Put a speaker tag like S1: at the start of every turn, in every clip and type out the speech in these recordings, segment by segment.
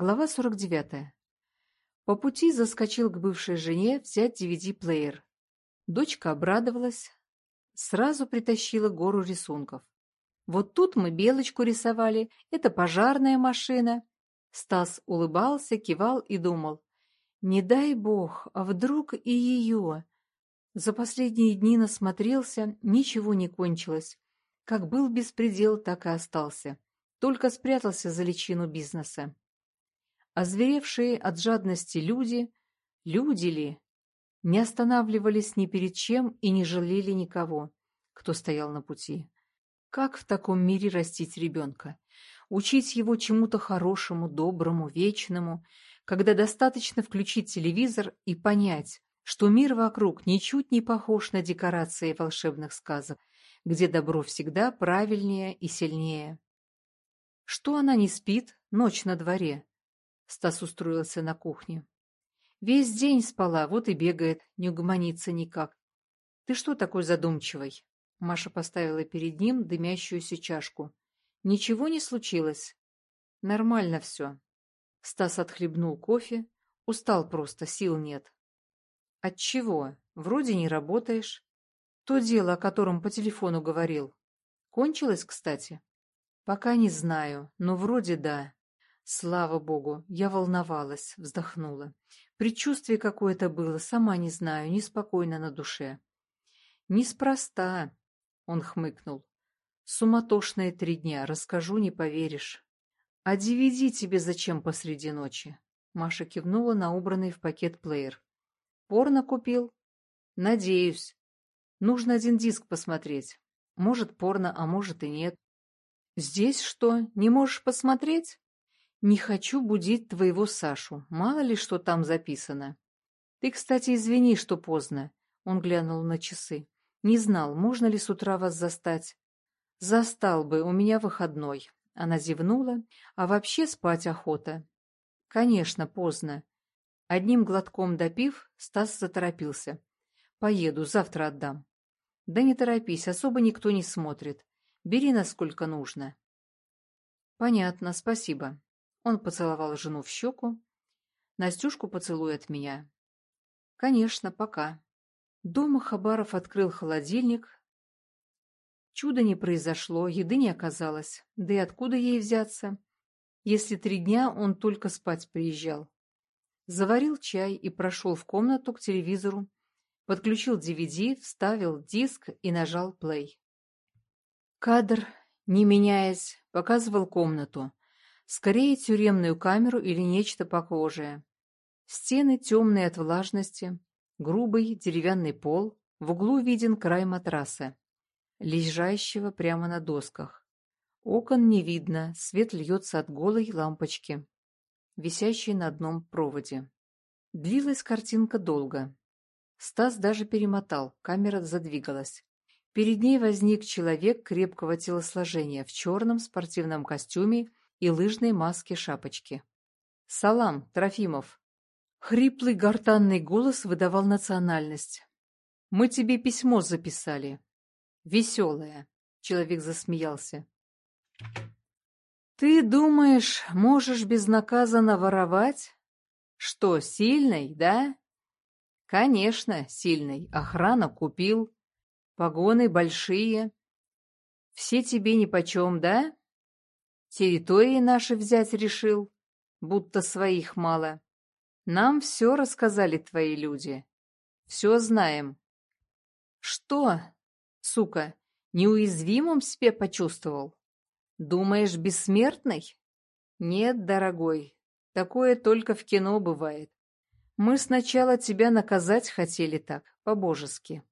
S1: Глава 49. По пути заскочил к бывшей жене взять DVD-плеер. Дочка обрадовалась, сразу притащила гору рисунков. Вот тут мы белочку рисовали, это пожарная машина. Стас улыбался, кивал и думал. Не дай бог, а вдруг и ее? За последние дни насмотрелся, ничего не кончилось. Как был беспредел, так и остался. Только спрятался за личину бизнеса. Озверевшие от жадности люди, люди ли, не останавливались ни перед чем и не жалели никого, кто стоял на пути. Как в таком мире растить ребенка? Учить его чему-то хорошему, доброму, вечному, когда достаточно включить телевизор и понять, что мир вокруг ничуть не похож на декорации волшебных сказок, где добро всегда правильнее и сильнее. Что она не спит, ночь на дворе? Стас устроился на кухне. Весь день спала, вот и бегает, не угомонится никак. Ты что такой задумчивый? Маша поставила перед ним дымящуюся чашку. Ничего не случилось? Нормально все. Стас отхлебнул кофе. Устал просто, сил нет. От чего? Вроде не работаешь. То дело, о котором по телефону говорил. Кончилось, кстати? Пока не знаю, но вроде да. Слава богу, я волновалась, вздохнула. Предчувствие какое-то было, сама не знаю, неспокойно на душе. Неспроста, он хмыкнул. Суматошные три дня, расскажу, не поверишь. А DVD тебе зачем посреди ночи? Маша кивнула на убранный в пакет плеер. Порно купил? Надеюсь. Нужно один диск посмотреть. Может, порно, а может и нет. Здесь что, не можешь посмотреть? Не хочу будить твоего Сашу. Мало ли, что там записано. Ты, кстати, извини, что поздно. Он глянул на часы. Не знал, можно ли с утра вас застать. Застал бы, у меня выходной. Она зевнула. А вообще спать охота. Конечно, поздно. Одним глотком допив, Стас заторопился. Поеду, завтра отдам. Да не торопись, особо никто не смотрит. Бери, насколько нужно. Понятно, спасибо. Он поцеловал жену в щеку. Настюшку поцелуй от меня. Конечно, пока. Дома Хабаров открыл холодильник. Чудо не произошло, еды не оказалось. Да и откуда ей взяться, если три дня он только спать приезжал? Заварил чай и прошел в комнату к телевизору, подключил DVD, вставил диск и нажал плей. Кадр, не меняясь, показывал комнату. Скорее тюремную камеру или нечто похожее. Стены темные от влажности, грубый деревянный пол, в углу виден край матраса, лежащего прямо на досках. Окон не видно, свет льется от голой лампочки, висящей на одном проводе. Длилась картинка долго. Стас даже перемотал, камера задвигалась. Перед ней возник человек крепкого телосложения в черном спортивном костюме и лыжной маске-шапочки. «Салам, Трофимов!» Хриплый гортанный голос выдавал национальность. «Мы тебе письмо записали. Веселое!» — человек засмеялся. «Ты думаешь, можешь безнаказанно воровать? Что, сильный, да?» «Конечно, сильный. Охрана купил. Погоны большие. Все тебе нипочем, да?» Территории наши взять решил, будто своих мало. Нам все рассказали твои люди. Все знаем. Что, сука, неуязвимым себе почувствовал? Думаешь, бессмертный? Нет, дорогой, такое только в кино бывает. Мы сначала тебя наказать хотели так, по-божески.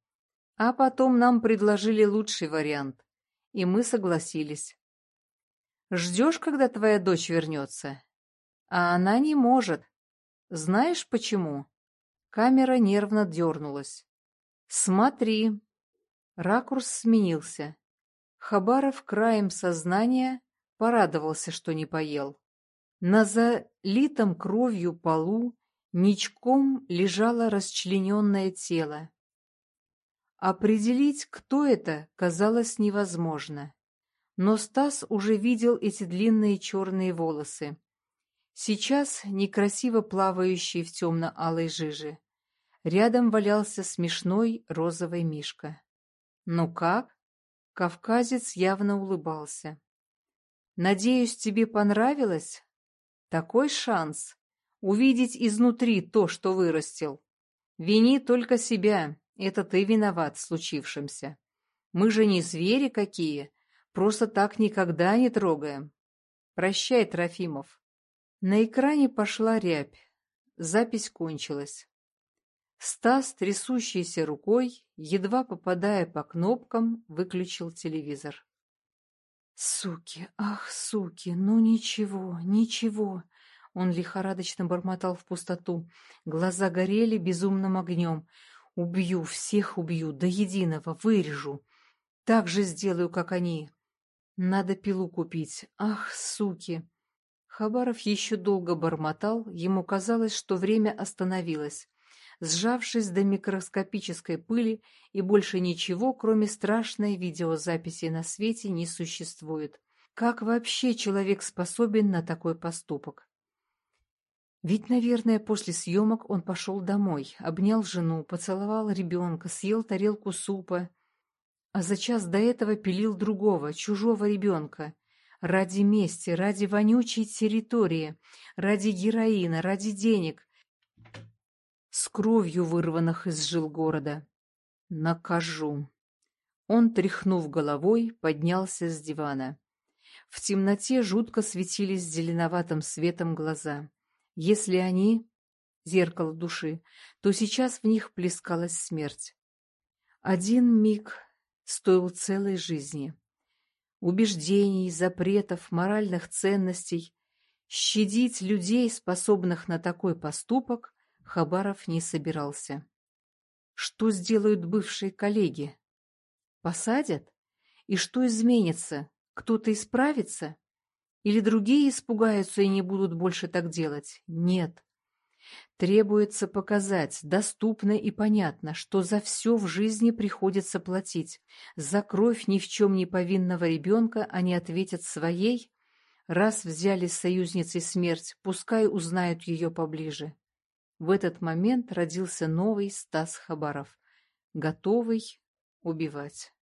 S1: А потом нам предложили лучший вариант, и мы согласились. Ждешь, когда твоя дочь вернется? А она не может. Знаешь почему? Камера нервно дернулась. Смотри. Ракурс сменился. Хабаров краем сознания порадовался, что не поел. На залитом кровью полу ничком лежало расчлененное тело. Определить, кто это, казалось невозможно. Но Стас уже видел эти длинные черные волосы. Сейчас некрасиво плавающий в темно-алой жиже. Рядом валялся смешной розовый мишка. «Ну как?» Кавказец явно улыбался. «Надеюсь, тебе понравилось? Такой шанс — увидеть изнутри то, что вырастил. Вини только себя, это ты виноват в случившемся. Мы же не звери какие, просто так никогда не трогаем. Прощай, Трофимов». На экране пошла рябь. Запись кончилась. Стас, трясущейся рукой, едва попадая по кнопкам, выключил телевизор. «Суки, ах, суки, ну ничего, ничего!» Он лихорадочно бормотал в пустоту. Глаза горели безумным огнем. «Убью, всех убью, до единого, вырежу. Так же сделаю, как они. Надо пилу купить. Ах, суки!» Хабаров еще долго бормотал, ему казалось, что время остановилось, сжавшись до микроскопической пыли, и больше ничего, кроме страшной видеозаписи на свете, не существует. Как вообще человек способен на такой поступок? Ведь, наверное, после съемок он пошел домой, обнял жену, поцеловал ребенка, съел тарелку супа, а за час до этого пилил другого, чужого ребенка, Ради мести, ради вонючей территории, ради героина, ради денег, с кровью вырванных из жил города. Накажу. Он, тряхнув головой, поднялся с дивана. В темноте жутко светились зеленоватым светом глаза. Если они — зеркало души, то сейчас в них плескалась смерть. Один миг стоил целой жизни убеждений, запретов, моральных ценностей. Щадить людей, способных на такой поступок, Хабаров не собирался. Что сделают бывшие коллеги? Посадят? И что изменится? Кто-то исправится? Или другие испугаются и не будут больше так делать? Нет. Требуется показать, доступно и понятно, что за все в жизни приходится платить. За кровь ни в чем не повинного ребенка они ответят своей. Раз взяли с союзницей смерть, пускай узнают ее поближе. В этот момент родился новый Стас Хабаров, готовый убивать.